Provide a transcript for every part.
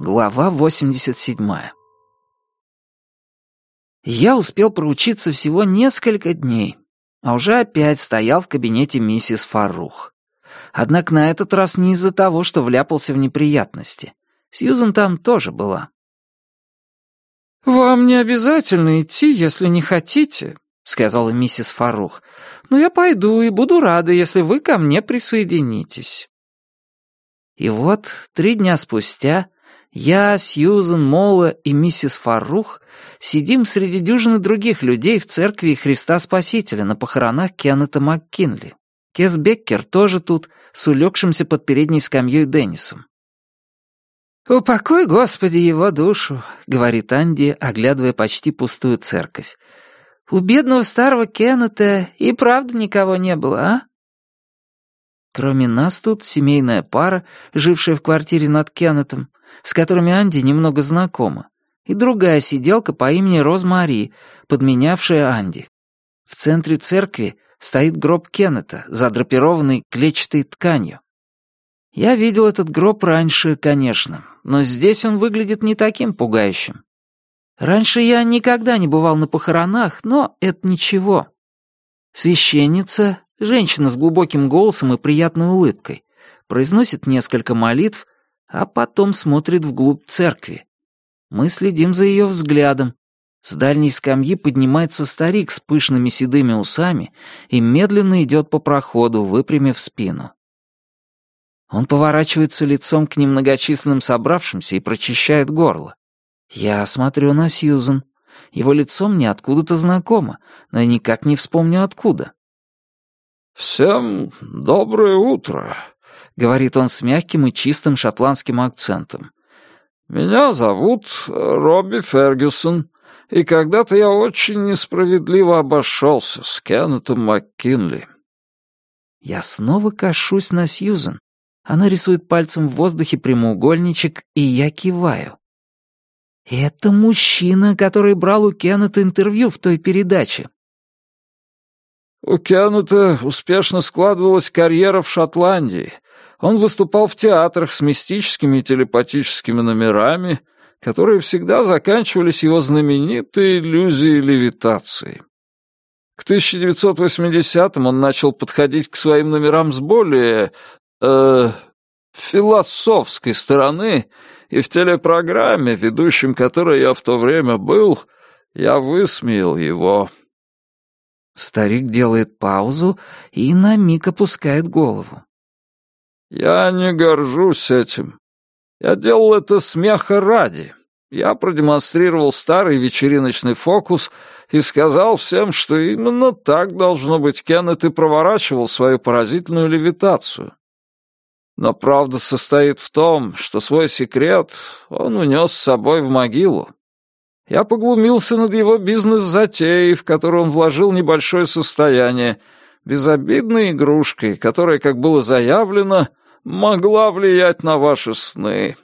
Глава 87. Я успел проучиться всего несколько дней, а уже опять стоял в кабинете миссис Фарух. Однако на этот раз не из-за того, что вляпался в неприятности. Сьюзен там тоже была. «Вам не обязательно идти, если не хотите», — сказала миссис Фарух. «Но я пойду и буду рада, если вы ко мне присоединитесь». И вот три дня спустя я, Сьюзен, Мола и миссис Фарух сидим среди дюжины других людей в церкви Христа Спасителя на похоронах Кеннета МакКинли. Кес Беккер тоже тут, с улегшимся под передней скамьей Деннисом. «Упокой, Господи, его душу», — говорит Анди, оглядывая почти пустую церковь. «У бедного старого Кеннета и правда никого не было, а?» Кроме нас тут семейная пара, жившая в квартире над Кеннетом, с которыми Анди немного знакома, и другая сиделка по имени Розмари, подменявшая Анди. В центре церкви стоит гроб Кеннета, задрапированный клетчатой тканью. Я видел этот гроб раньше, конечно, но здесь он выглядит не таким пугающим. Раньше я никогда не бывал на похоронах, но это ничего. Священница, женщина с глубоким голосом и приятной улыбкой, произносит несколько молитв, а потом смотрит вглубь церкви. Мы следим за ее взглядом. С дальней скамьи поднимается старик с пышными седыми усами и медленно идет по проходу, выпрямив спину. Он поворачивается лицом к немногочисленным собравшимся и прочищает горло. Я смотрю на Сьюзен. Его лицо мне откуда-то знакомо, но я никак не вспомню откуда. «Всем доброе утро», говорит он с мягким и чистым шотландским акцентом. «Меня зовут Робби Фергюсон, и когда-то я очень несправедливо обошелся с Кеннетом МакКинли». Я снова кашусь на Сьюзен. Она рисует пальцем в воздухе прямоугольничек, и я киваю. Это мужчина, который брал у Кеннета интервью в той передаче. У Кеннета успешно складывалась карьера в Шотландии, он выступал в театрах с мистическими и телепатическими номерами, которые всегда заканчивались его знаменитой иллюзией левитации. К 1980-м он начал подходить к своим номерам с более... Э, философской стороны, и в телепрограмме, ведущим которой я в то время был, я высмеял его. Старик делает паузу и на миг опускает голову. Я не горжусь этим. Я делал это смеха ради. Я продемонстрировал старый вечериночный фокус и сказал всем, что именно так должно быть Кеннет и проворачивал свою поразительную левитацию. Но правда состоит в том, что свой секрет он унес с собой в могилу. Я поглумился над его бизнес-затеей, в которую он вложил небольшое состояние, безобидной игрушкой, которая, как было заявлено, могла влиять на ваши сны.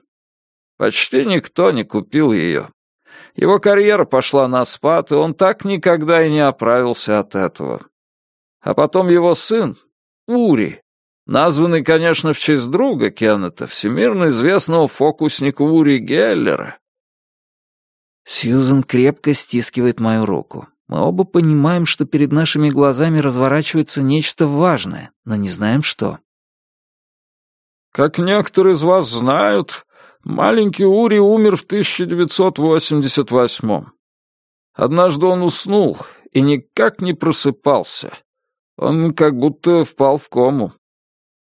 Почти никто не купил ее. Его карьера пошла на спад, и он так никогда и не оправился от этого. А потом его сын, Ури, названный, конечно, в честь друга Кеннета, всемирно известного фокусника Ури Геллера. Сьюзен крепко стискивает мою руку. Мы оба понимаем, что перед нашими глазами разворачивается нечто важное, но не знаем что. Как некоторые из вас знают, маленький Ури умер в 1988-м. Однажды он уснул и никак не просыпался. Он как будто впал в кому.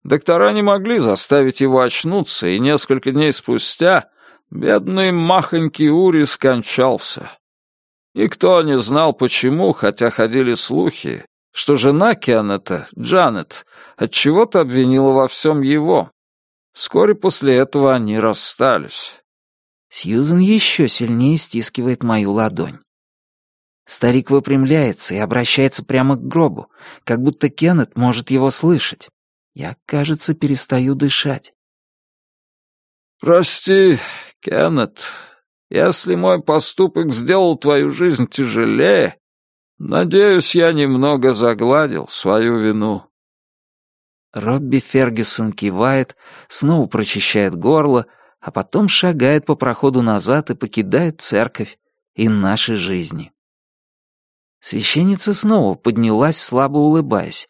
Доктора не могли заставить его очнуться, и несколько дней спустя бедный махонький Ури скончался. Никто не знал почему, хотя ходили слухи, что жена Кеннета, Джанет, отчего-то обвинила во всем его. Вскоре после этого они расстались. Сьюзен еще сильнее стискивает мою ладонь. Старик выпрямляется и обращается прямо к гробу, как будто Кеннет может его слышать. Я, кажется, перестаю дышать. «Прости, Кеннет, если мой поступок сделал твою жизнь тяжелее, надеюсь, я немного загладил свою вину». Робби Фергюсон кивает, снова прочищает горло, а потом шагает по проходу назад и покидает церковь и наши жизни. Священница снова поднялась, слабо улыбаясь.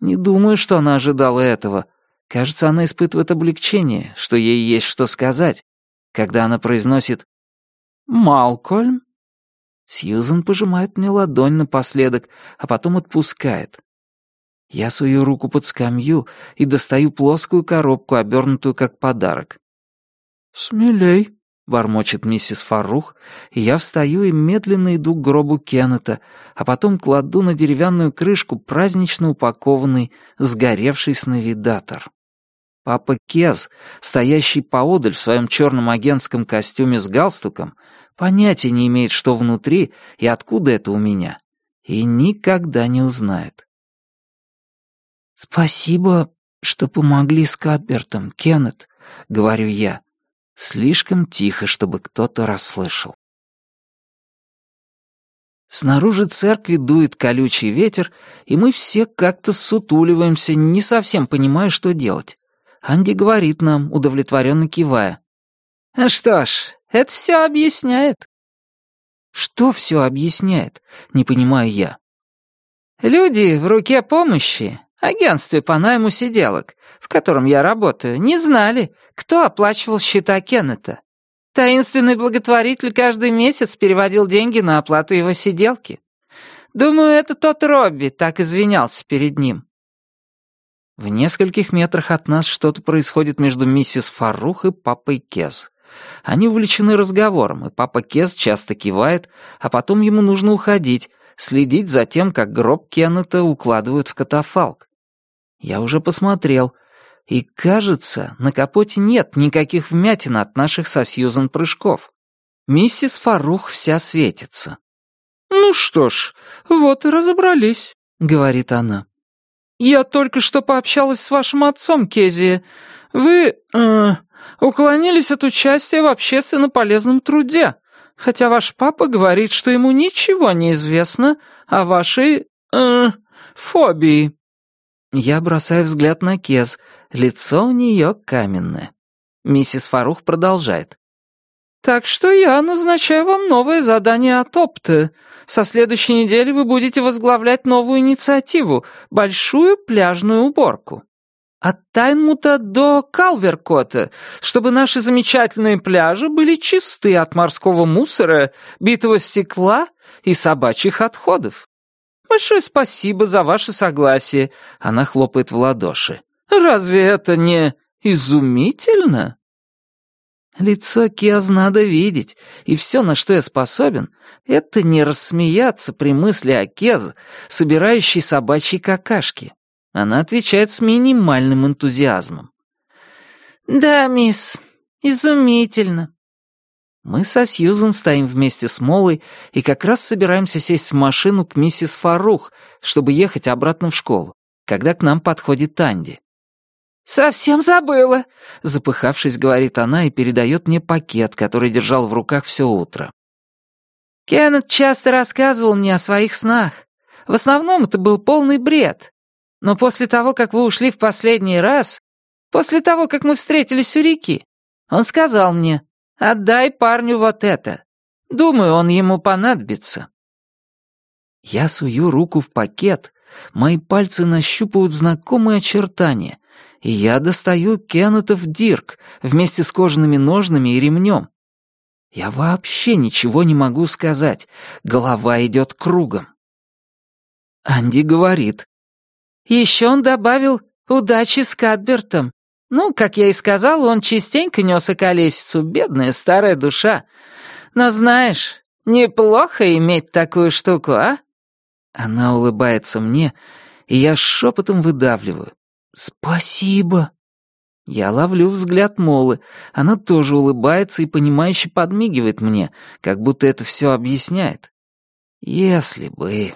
Не думаю, что она ожидала этого. Кажется, она испытывает облегчение, что ей есть что сказать, когда она произносит «Малкольм». Сьюзен пожимает мне ладонь напоследок, а потом отпускает. Я сую руку под скамью и достаю плоскую коробку, обернутую как подарок. «Смелей», — бормочет миссис Фарух, и я встаю и медленно иду к гробу Кеннета, а потом кладу на деревянную крышку празднично упакованный, сгоревший сновидатор. Папа Кез, стоящий поодаль в своем черном агентском костюме с галстуком, понятия не имеет, что внутри и откуда это у меня, и никогда не узнает. «Спасибо, что помогли с Кадбертом, Кеннет», — говорю я. Слишком тихо, чтобы кто-то расслышал. Снаружи церкви дует колючий ветер, и мы все как-то сутуливаемся, не совсем понимая, что делать. Анди говорит нам, удовлетворенно кивая. «А «Что ж, это все объясняет». «Что все объясняет?» — не понимаю я. «Люди в руке помощи агентстве по найму сиделок, в котором я работаю, не знали, кто оплачивал счета Кеннета. Таинственный благотворитель каждый месяц переводил деньги на оплату его сиделки. Думаю, это тот Робби так извинялся перед ним. В нескольких метрах от нас что-то происходит между миссис Фарух и папой Кез. Они увлечены разговором, и папа Кез часто кивает, а потом ему нужно уходить, следить за тем, как гроб Кеннета укладывают в катафалк. Я уже посмотрел, и, кажется, на капоте нет никаких вмятин от наших со Сьюзан прыжков. Миссис Фарух вся светится. «Ну что ж, вот и разобрались», — говорит она. «Я только что пообщалась с вашим отцом, Кези. Вы, э, уклонились от участия в общественно полезном труде, хотя ваш папа говорит, что ему ничего не известно о вашей, э, фобии». Я бросаю взгляд на Кез. Лицо у нее каменное. Миссис Фарух продолжает. «Так что я назначаю вам новое задание от Опты. Со следующей недели вы будете возглавлять новую инициативу — большую пляжную уборку. От Тайнмута до Калверкота, чтобы наши замечательные пляжи были чисты от морского мусора, битого стекла и собачьих отходов. Большое спасибо за ваше согласие. Она хлопает в ладоши. Разве это не изумительно? Лицо Киаз надо видеть, и все, на что я способен, это не рассмеяться при мысли о Кез, собирающей собачьи какашки. Она отвечает с минимальным энтузиазмом. «Да, мисс, изумительно. Мы со Сьюзен стоим вместе с Молой и как раз собираемся сесть в машину к миссис Фарух, чтобы ехать обратно в школу, когда к нам подходит Танди. «Совсем забыла», — запыхавшись, говорит она и передает мне пакет, который держал в руках все утро. «Кеннет часто рассказывал мне о своих снах. В основном это был полный бред. Но после того, как вы ушли в последний раз, после того, как мы встретились у реки, он сказал мне, Отдай парню вот это. Думаю, он ему понадобится». Я сую руку в пакет, мои пальцы нащупывают знакомые очертания, и я достаю Кеннетов Дирк вместе с кожаными ножными и ремнем. Я вообще ничего не могу сказать, голова идет кругом. Анди говорит. Еще он добавил «удачи с Кадбертом». Ну, как я и сказал, он частенько нес околесицу, бедная старая душа. Но знаешь, неплохо иметь такую штуку, а?» Она улыбается мне, и я шепотом выдавливаю. «Спасибо!» Я ловлю взгляд Молы. Она тоже улыбается и понимающе подмигивает мне, как будто это все объясняет. Если бы...